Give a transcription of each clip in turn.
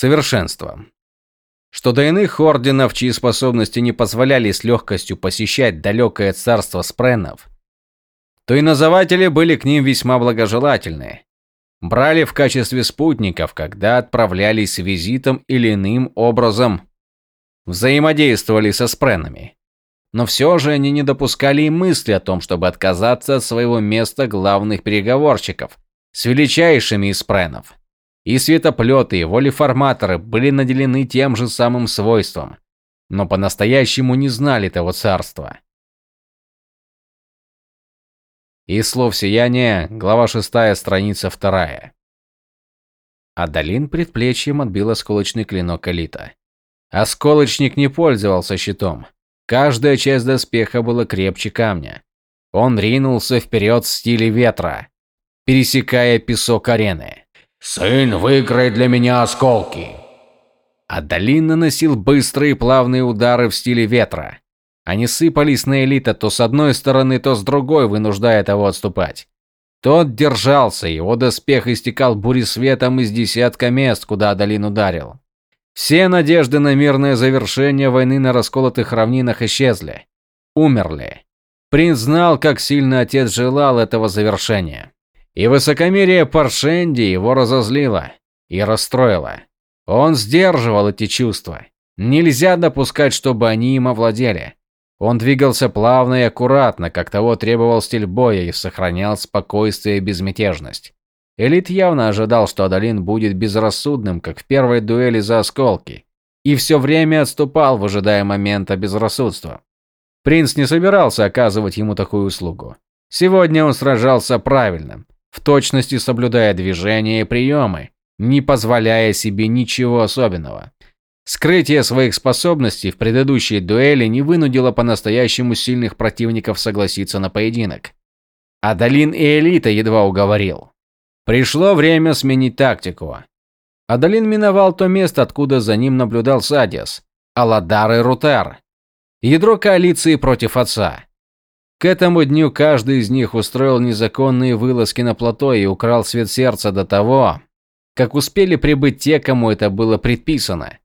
Совершенство. Что до иных орденов, чьи способности не позволяли с легкостью посещать далекое царство спренов, то и называтели были к ним весьма благожелательны. Брали в качестве спутников, когда отправлялись с визитом или иным образом взаимодействовали со спренами. Но все же они не допускали и мысли о том, чтобы отказаться от своего места главных переговорщиков с величайшими из спренов. И светоплеты, и волеформаторы были наделены тем же самым свойством, но по-настоящему не знали того царства. Из слов сияния, глава 6, страница 2. Адалин предплечьем отбил осколочный клинок элита. Осколочник не пользовался щитом. Каждая часть доспеха была крепче камня. Он ринулся вперед в стиле ветра, пересекая песок арены. «Сын, выиграй для меня осколки!» Адалин наносил быстрые плавные удары в стиле ветра. Они сыпались на элита то с одной стороны, то с другой, вынуждая того отступать. Тот держался, его доспех истекал буресветом из десятка мест, куда Адалин ударил. Все надежды на мирное завершение войны на расколотых равнинах исчезли. Умерли. Принц знал, как сильно отец желал этого завершения. И высокомерие Паршенди его разозлило и расстроило. Он сдерживал эти чувства. Нельзя допускать, чтобы они им овладели. Он двигался плавно и аккуратно, как того требовал стиль боя, и сохранял спокойствие и безмятежность. Элит явно ожидал, что Адалин будет безрассудным, как в первой дуэли за осколки, и все время отступал, выжидая момента безрассудства. Принц не собирался оказывать ему такую услугу. Сегодня он сражался правильно, в точности соблюдая движения и приемы, не позволяя себе ничего особенного. Скрытие своих способностей в предыдущей дуэли не вынудило по-настоящему сильных противников согласиться на поединок. Адалин и Элита едва уговорил. Пришло время сменить тактику. Адалин миновал то место, откуда за ним наблюдал Садис, Аладар и Рутер. Ядро коалиции против отца. К этому дню каждый из них устроил незаконные вылазки на плато и украл свет сердца до того, как успели прибыть те, кому это было предписано.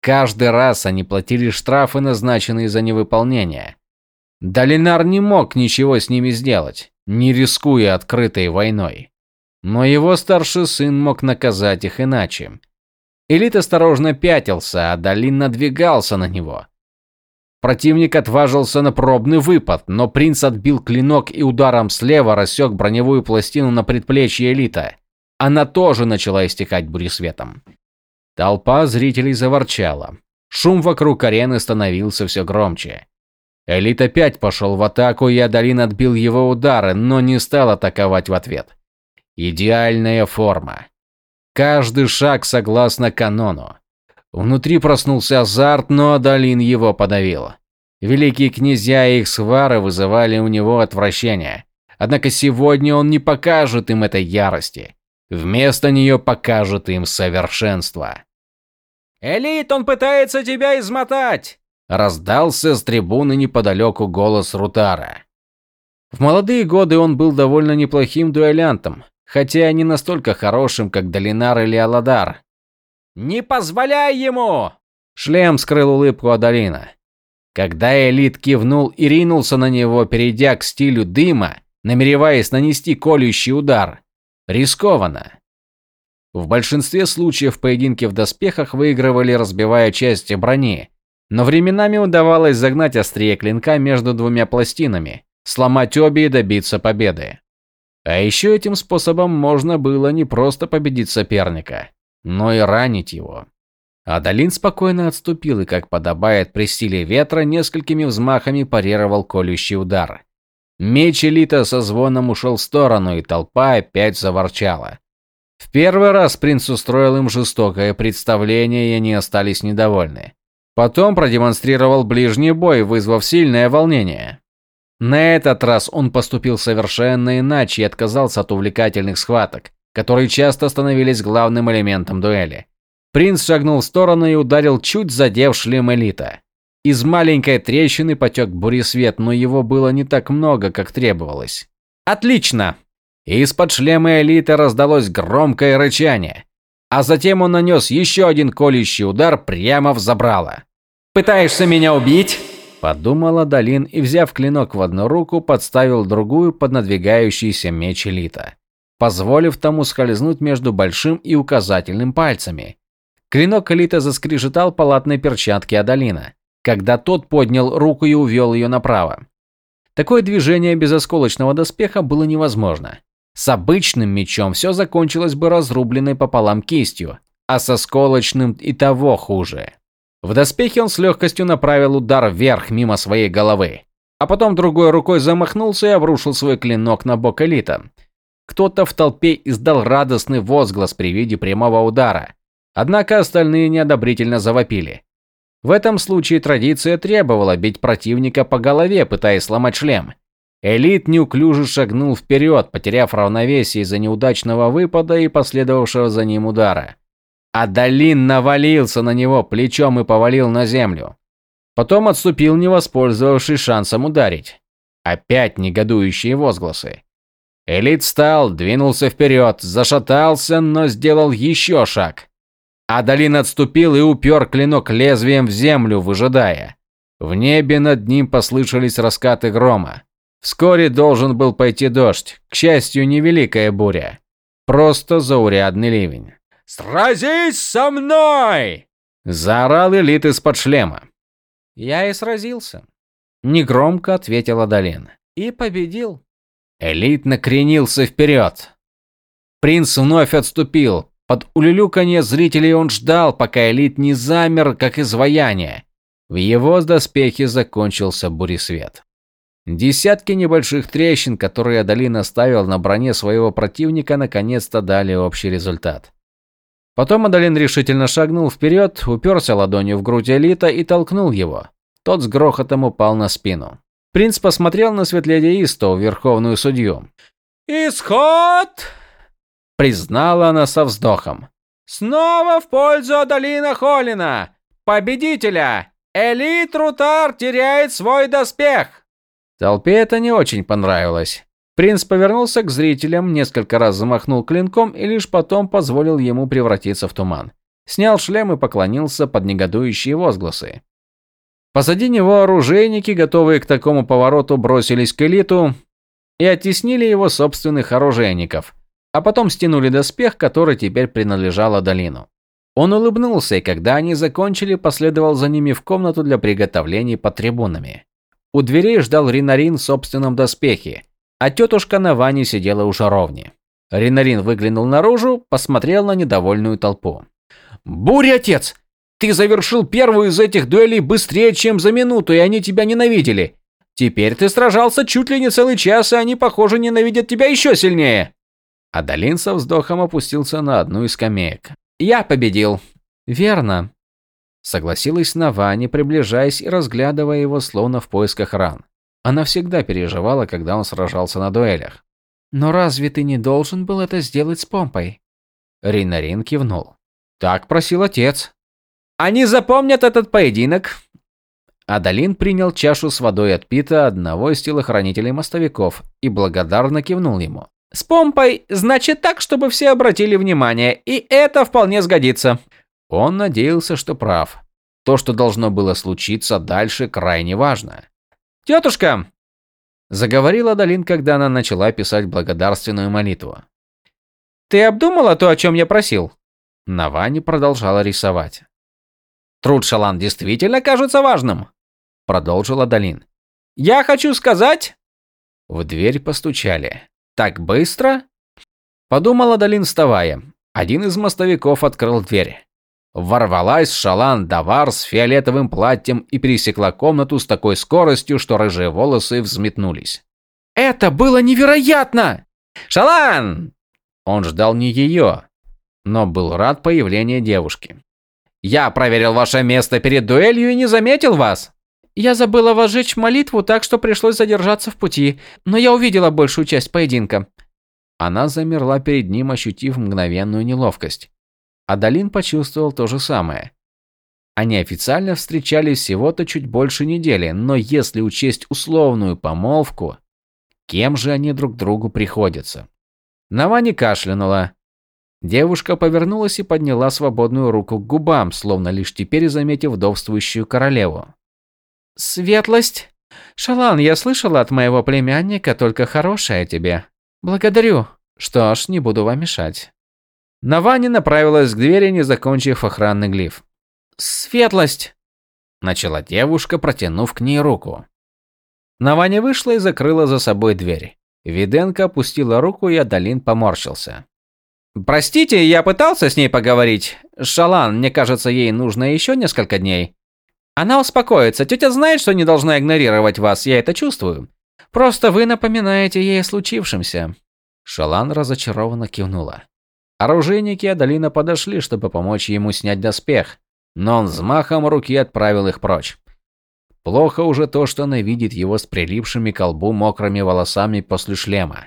Каждый раз они платили штрафы, назначенные за невыполнение. Долинар не мог ничего с ними сделать, не рискуя открытой войной. Но его старший сын мог наказать их иначе. Элит осторожно пятился, а Долин надвигался на него. Противник отважился на пробный выпад, но принц отбил клинок и ударом слева рассек броневую пластину на предплечье элита. Она тоже начала истекать буресветом. Толпа зрителей заворчала. Шум вокруг арены становился все громче. Элит опять пошел в атаку, и Адалин отбил его удары, но не стал атаковать в ответ. Идеальная форма. Каждый шаг согласно канону. Внутри проснулся азарт, но Адалин его подавил. Великие князья и их свары вызывали у него отвращение. Однако сегодня он не покажет им этой ярости. Вместо нее покажет им совершенство. «Элит, он пытается тебя измотать!» Раздался с трибуны неподалеку голос Рутара. В молодые годы он был довольно неплохим дуэлянтом, хотя не настолько хорошим, как Долинар или Аладар. «Не позволяй ему!» Шлем скрыл улыбку Адалина. Когда Элит кивнул и ринулся на него, перейдя к стилю дыма, намереваясь нанести колющий удар. Рискованно. В большинстве случаев поединки в доспехах выигрывали, разбивая части брони, но временами удавалось загнать острие клинка между двумя пластинами, сломать обе и добиться победы. А еще этим способом можно было не просто победить соперника, но и ранить его. Адалин спокойно отступил и, как подобает при стиле ветра, несколькими взмахами парировал колющий удар. Меч Элита со звоном ушел в сторону, и толпа опять заворчала. В первый раз принц устроил им жестокое представление, и они остались недовольны. Потом продемонстрировал ближний бой, вызвав сильное волнение. На этот раз он поступил совершенно иначе и отказался от увлекательных схваток, которые часто становились главным элементом дуэли. Принц шагнул в сторону и ударил, чуть задев шлем элита. Из маленькой трещины потек буресвет, но его было не так много, как требовалось. «Отлично!» Из-под шлема элиты раздалось громкое рычание. а затем он нанес еще один колющий удар прямо в забрало. «Пытаешься меня убить?» Подумала Долин и, взяв клинок в одну руку, подставил другую под надвигающийся меч Элита, позволив тому скользнуть между большим и указательным пальцами. Клинок Элита заскрежетал по латной перчатке Адалина, когда тот поднял руку и увел ее направо. Такое движение без осколочного доспеха было невозможно. С обычным мечом все закончилось бы разрубленной пополам кистью, а со сколочным и того хуже. В доспехе он с легкостью направил удар вверх мимо своей головы, а потом другой рукой замахнулся и обрушил свой клинок на бок элита. Кто-то в толпе издал радостный возглас при виде прямого удара, однако остальные неодобрительно завопили. В этом случае традиция требовала бить противника по голове, пытаясь сломать шлем. Элит неуклюже шагнул вперед, потеряв равновесие из-за неудачного выпада и последовавшего за ним удара. Адалин навалился на него плечом и повалил на землю. Потом отступил, не воспользовавшись шансом ударить. Опять негодующие возгласы. Элит встал, двинулся вперед, зашатался, но сделал еще шаг. Адалин отступил и упер клинок лезвием в землю, выжидая. В небе над ним послышались раскаты грома. Вскоре должен был пойти дождь. К счастью, невеликая буря. Просто заурядный ливень. «Сразись со мной!» Заорал Элит из-под шлема. «Я и сразился», – негромко ответил Адалин. «И победил». Элит накренился вперед. Принц вновь отступил. Под улюлюканье зрителей он ждал, пока Элит не замер, как изваяние. В его доспехе закончился буресвет. Десятки небольших трещин, которые Адалин оставил на броне своего противника, наконец-то дали общий результат. Потом Адалин решительно шагнул вперед, уперся ладонью в грудь Элита и толкнул его. Тот с грохотом упал на спину. Принц посмотрел на светледи Исто, верховную судью. «Исход!» – признала она со вздохом. «Снова в пользу Адалина Холлина, победителя! Элит Рутар теряет свой доспех!» Толпе это не очень понравилось. Принц повернулся к зрителям, несколько раз замахнул клинком и лишь потом позволил ему превратиться в туман. Снял шлем и поклонился под негодующие возгласы. Позади него оружейники, готовые к такому повороту, бросились к элиту и оттеснили его собственных оружейников, а потом стянули доспех, который теперь принадлежал Адалину. Он улыбнулся, и когда они закончили, последовал за ними в комнату для приготовлений под трибунами. У дверей ждал Ринарин в собственном доспехе, а тетушка на ванне сидела у жаровни. Ринарин выглянул наружу, посмотрел на недовольную толпу. «Буря, отец! Ты завершил первую из этих дуэлей быстрее, чем за минуту, и они тебя ненавидели. Теперь ты сражался чуть ли не целый час, и они, похоже, ненавидят тебя еще сильнее!» Адалин со вздохом опустился на одну из скамеек. «Я победил». «Верно», — согласилась Навани, приближаясь и разглядывая его словно в поисках ран. Она всегда переживала, когда он сражался на дуэлях. «Но разве ты не должен был это сделать с помпой?» Ринарин кивнул. «Так просил отец». «Они запомнят этот поединок!» Адалин принял чашу с водой от Пита одного из телохранителей мостовиков и благодарно кивнул ему. «С помпой, значит так, чтобы все обратили внимание, и это вполне сгодится». Он надеялся, что прав. То, что должно было случиться дальше, крайне важно. «Тетушка!» Заговорила Далин, когда она начала писать благодарственную молитву. «Ты обдумала то, о чем я просил?» Навани продолжала рисовать. «Труд Шалан действительно кажется важным», — продолжила Далин. «Я хочу сказать...» В дверь постучали. «Так быстро?» Подумала Далин, вставая. Один из мостовиков открыл дверь. Ворвалась Шалан Давар с фиолетовым платьем и пересекла комнату с такой скоростью, что рыжие волосы взметнулись. «Это было невероятно! Шалан!» Он ждал не ее, но был рад появлению девушки. «Я проверил ваше место перед дуэлью и не заметил вас!» «Я забыла возжечь молитву, так что пришлось задержаться в пути, но я увидела большую часть поединка». Она замерла перед ним, ощутив мгновенную неловкость. Адалин почувствовал то же самое. Они официально встречались всего-то чуть больше недели, но если учесть условную помолвку, кем же они друг другу приходятся? Навани кашлянула. Девушка повернулась и подняла свободную руку к губам, словно лишь теперь заметив вдовствующую королеву. «Светлость! Шалан, я слышала от моего племянника только хорошее тебе. Благодарю. Что ж, не буду вам мешать». Навани направилась к двери, не закончив охранный глиф. «Светлость!» – начала девушка, протянув к ней руку. Навани вышла и закрыла за собой дверь. Виденко опустила руку, и Адалин поморщился. «Простите, я пытался с ней поговорить. Шалан, мне кажется, ей нужно еще несколько дней. Она успокоится. Тетя знает, что не должна игнорировать вас, я это чувствую. Просто вы напоминаете ей о случившемся». Шалан разочарованно кивнула. Оружейники Адалина подошли, чтобы помочь ему снять доспех, но он взмахом руки отправил их прочь. Плохо уже то, что она видит его с прилипшими к колбу мокрыми волосами после шлема.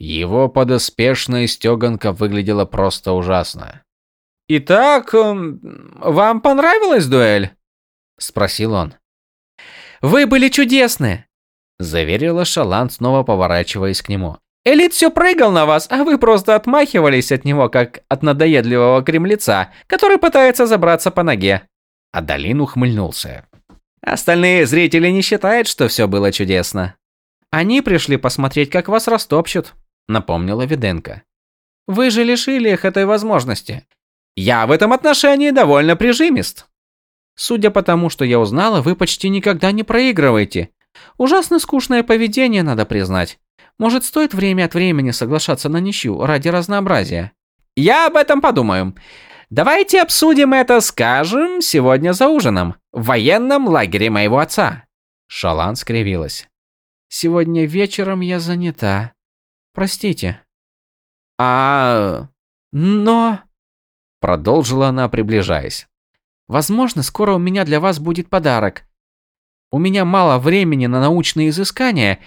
Его подоспешная стеганка выглядела просто ужасно. «Итак, эм, вам понравилась дуэль?» – спросил он. «Вы были чудесны!» – заверила Шалан, снова поворачиваясь к нему. Элит все прыгал на вас, а вы просто отмахивались от него, как от надоедливого кремлеца, который пытается забраться по ноге. Адалин ухмыльнулся. Остальные зрители не считают, что все было чудесно. Они пришли посмотреть, как вас растопчут, напомнила Виденко. Вы же лишили их этой возможности. Я в этом отношении довольно прижимист. Судя по тому, что я узнала, вы почти никогда не проигрываете. Ужасно скучное поведение, надо признать. Может, стоит время от времени соглашаться на ничью ради разнообразия? Я об этом подумаю. Давайте обсудим это, скажем, сегодня за ужином, в военном лагере моего отца. Шалан скривилась. Сегодня вечером я занята. Простите. А... но... Продолжила она, приближаясь. Возможно, скоро у меня для вас будет подарок. У меня мало времени на научные изыскания,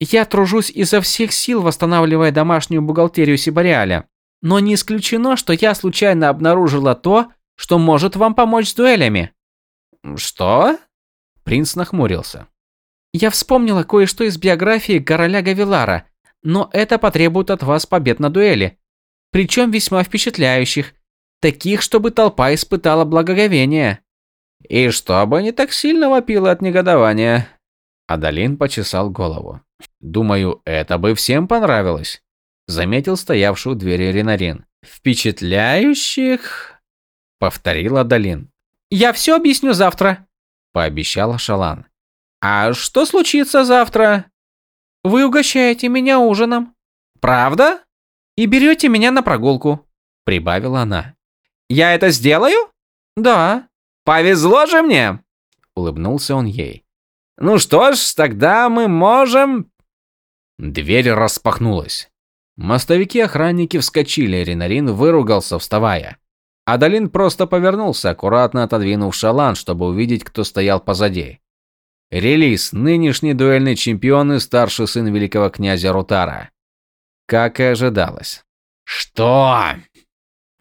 я тружусь изо всех сил, восстанавливая домашнюю бухгалтерию Сибариаля. Но не исключено, что я случайно обнаружила то, что может вам помочь с дуэлями. Что? Принц нахмурился. Я вспомнила кое-что из биографии короля Гавилара, но это потребует от вас побед на дуэли. Причем весьма впечатляющих. Таких, чтобы толпа испытала благоговение. И чтобы не так сильно вопила от негодования. Адалин почесал голову. Думаю, это бы всем понравилось, заметил стоявший у двери Ренарин. Впечатляющих, повторила Адалин. Я все объясню завтра, пообещала Шалан. А что случится завтра? Вы угощаете меня ужином. Правда? И берете меня на прогулку, прибавила она. Я это сделаю? Да. Повезло же мне, улыбнулся он ей. Ну что ж, тогда мы можем...» Дверь распахнулась. Мостовики-охранники вскочили, Ренарин выругался, вставая. Адалин просто повернулся, аккуратно отодвинув шалан, чтобы увидеть, кто стоял позади. Релиз, нынешний дуэльный чемпион и старший сын великого князя Рутара. Как и ожидалось. «Что?»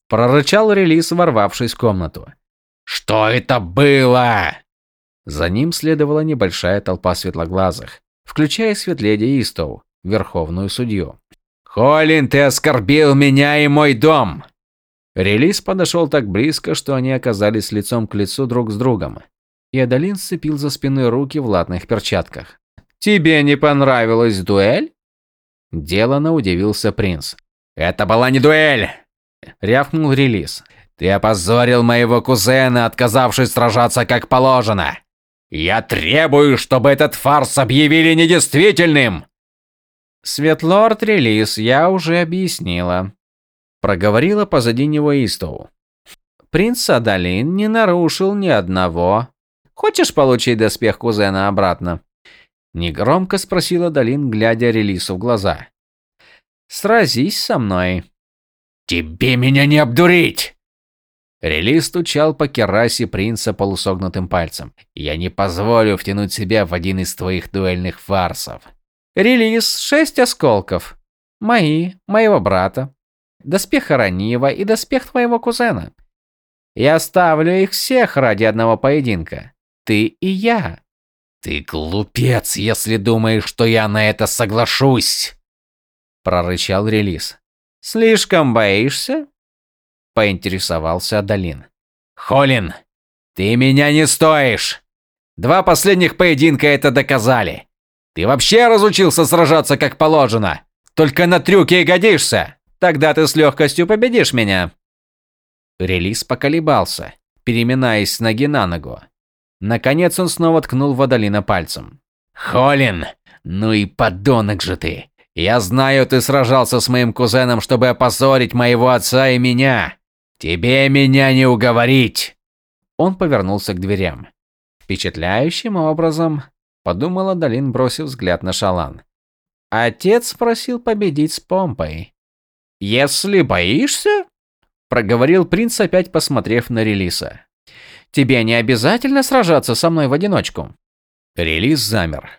Прорычал Релиз, ворвавшись в комнату. «Что это было?» За ним следовала небольшая толпа светлоглазых, включая светледи Истоу, верховную судью. «Холин, ты оскорбил меня и мой дом!» Релиз подошел так близко, что они оказались лицом к лицу друг с другом. И Адалин сцепил за спиной руки в латных перчатках. «Тебе не понравилась дуэль?» Делано удивился принц. «Это была не дуэль!» Рявкнул Релиз. «Ты опозорил моего кузена, отказавшись сражаться как положено!» Я требую, чтобы этот фарс объявили недействительным. Светлорд Релиз, я уже объяснила. Проговорила позади него Истоу. Принц Адалин не нарушил ни одного. Хочешь получить доспех кузена обратно? Негромко спросила Далин, глядя Релису в глаза. Сразись со мной. Тебе меня не обдурить! Релиз стучал по керасе принца полусогнутым пальцем. «Я не позволю втянуть себя в один из твоих дуэльных фарсов». «Релиз, шесть осколков. Мои, моего брата, доспех Аранива и доспех твоего кузена. Я оставлю их всех ради одного поединка. Ты и я». «Ты глупец, если думаешь, что я на это соглашусь!» Прорычал Релиз. «Слишком боишься?» Поинтересовался Адалин. Холин, ты меня не стоишь. Два последних поединка это доказали. Ты вообще разучился сражаться как положено. Только на трюки и годишься. Тогда ты с легкостью победишь меня. Релиз поколебался, переминаясь с ноги на ногу. Наконец он снова ткнул Водолина пальцем. «Холин, ну и подонок же ты! Я знаю, ты сражался с моим кузеном, чтобы опозорить моего отца и меня. Тебе меня не уговорить!» Он повернулся к дверям. Впечатляющим образом, подумала Долин, бросив взгляд на Шалан. Отец просил победить с помпой. «Если боишься?» – проговорил принц, опять посмотрев на Релиса. «Тебе не обязательно сражаться со мной в одиночку». Релис замер.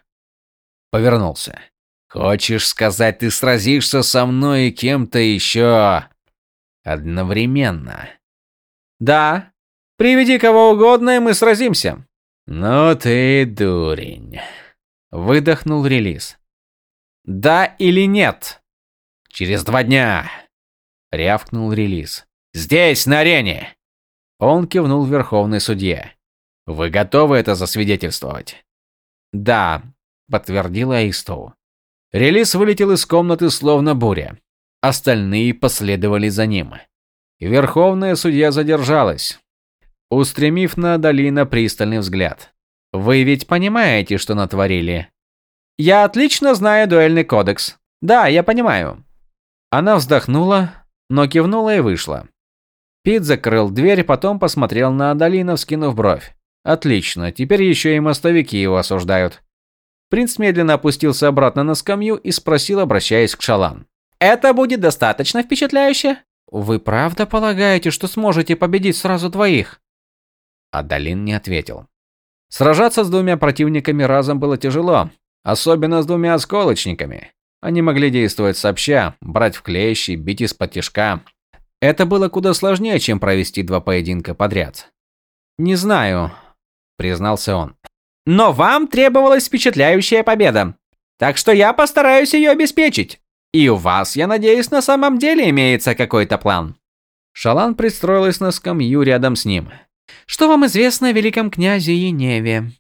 Повернулся. «Хочешь сказать, ты сразишься со мной и кем-то еще одновременно?» «Да. Приведи кого угодно, и мы сразимся». «Ну ты дурень», – выдохнул Релис. «Да или нет?» «Через два дня», – рявкнул Релис. «Здесь, на арене!» Он кивнул верховной судье. «Вы готовы это засвидетельствовать?» «Да», – подтвердила Аистоу. Релис вылетел из комнаты словно буря. Остальные последовали за ним. Верховная судья задержалась, устремив на Долина пристальный взгляд. «Вы ведь понимаете, что натворили?» «Я отлично знаю дуэльный кодекс. Да, я понимаю». Она вздохнула, но кивнула и вышла. Пит закрыл дверь, потом посмотрел на Адалина, вскинув бровь. «Отлично, теперь еще и мостовики его осуждают». Принц медленно опустился обратно на скамью и спросил, обращаясь к Шалан. «Это будет достаточно впечатляюще?» «Вы правда полагаете, что сможете победить сразу двоих?» Адалин не ответил. Сражаться с двумя противниками разом было тяжело, особенно с двумя осколочниками. Они могли действовать сообща, брать в клещи, бить из-под. Это было куда сложнее, чем провести два поединка подряд. «Не знаю», – признался он. «Но вам требовалась впечатляющая победа. Так что я постараюсь ее обеспечить. И у вас, я надеюсь, на самом деле имеется какой-то план». Шалан пристроилась на скамью рядом с ним. «Что вам известно о великом князе Еневе?»